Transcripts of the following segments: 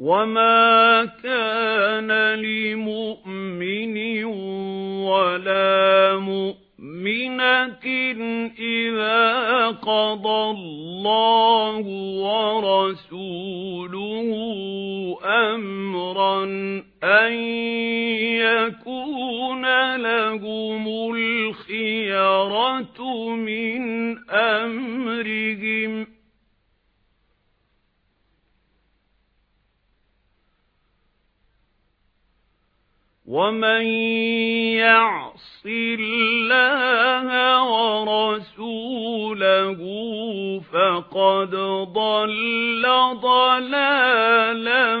وَمَا كَانَ لِمُؤْمِنٍ وَلَا مُؤْمِنَةٍ إِذَا قَضَى اللَّهُ وَرَسُولُهُ أَمْرًا أَن يَكُونَ لَهُمُ الْخِيَرَةُ مِنْ أَمْرِهِمْ وَمَن يَعْصِ اللَّهَ وَرَسُولَهُ فَقَدْ ضَلَّ ضَلَالًا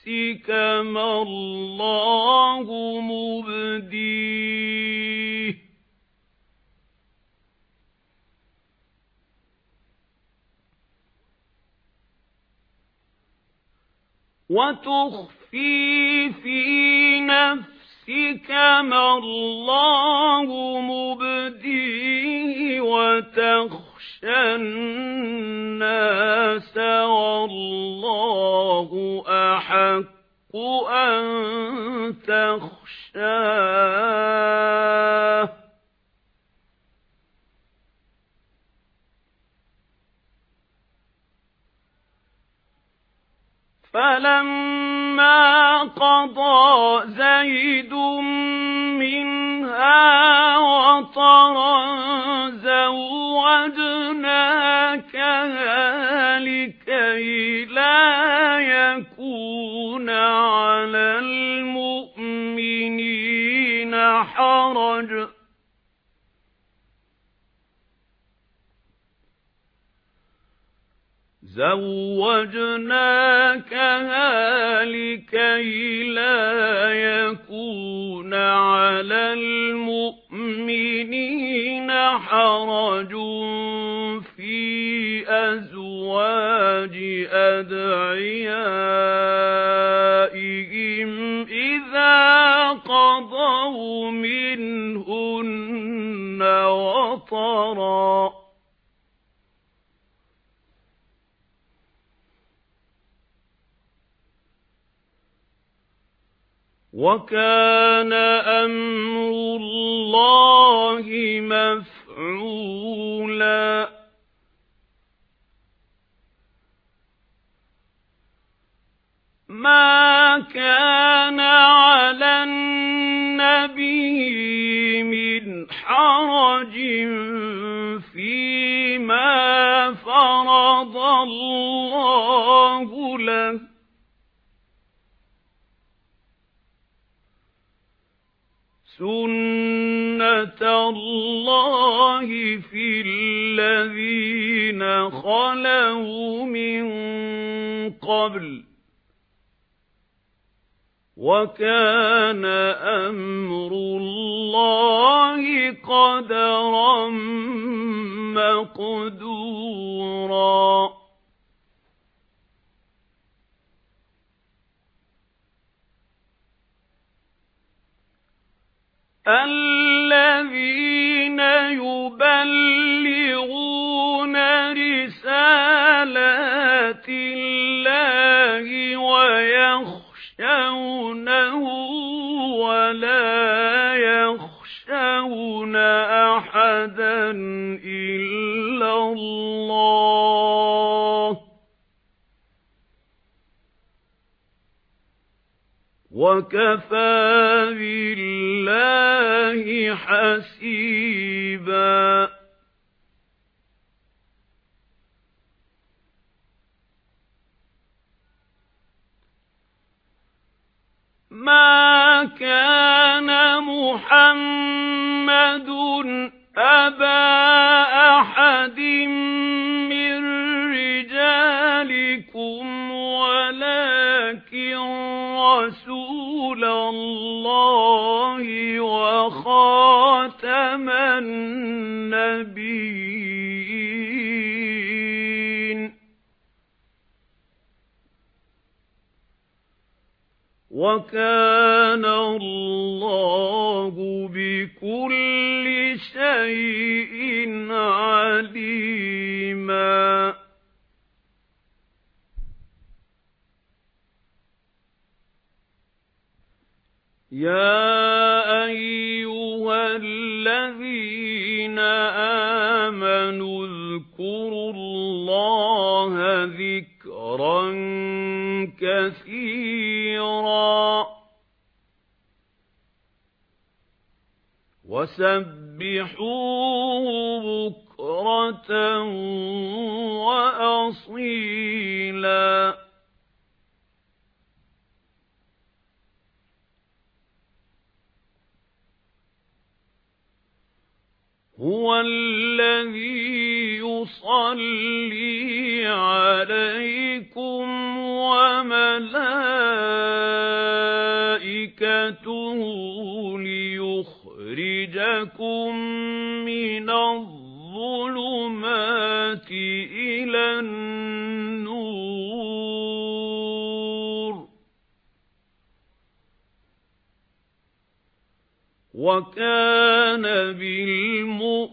نَفْسِكَ مَا اللَّهُ مُبْدِيهِ. وَتُخْفِي فِي نَفْسِكَ مَا اللَّهُ مُبْدِيهِ وَتَخْشَى النَّاسَ وَاللَّهُ أَن تَخْشَاهُ فَلَمَّا قَضَى زَيْدٌ مِنْهَا وَطَرًا زَوَّجْنَاكَهَا لِكَيْ لَا حَرَجٌ زَوَّجْنَاكَهَا لِكَيْ لَا يَكُونَ عَلَى الْمُؤْمِنِينَ حَرَجٌ. إِذَا قَضَوْا مِنْهُنَّ وَطَرًا. وَكَانَ أَمْرُ اللَّهِ مَفْعُولًا. مَا كَانَ فِيمَا فَرَضَ اللَّهُ لَهُ. سُنَّةَ اللَّهِ فِي الَّذِينَ خَلَوْا مِن قَبْلُ. وَكَانَ أَمْرُ اللَّهِ قَدَرًا مَّقْدُورًا. وَكَفَى بِاللَّهِ حَسِيبًا. مَا كان محمد أبا أحد من رجالكم ولكن رسول الله وخاتم النبيين. وكان الله بكل شيء عليما يا أيها الذين آمنوا اذكروا الله ذكرا كثيرا وسبحوه بكرة وأصيلا هُوَ الَّذِي يُصَلِّي عَلَيْكُمْ وَمَلَائِكَتُهُ لِيُخْرِجَكُم وَكَانَ بِالْمُؤْمِنِينَ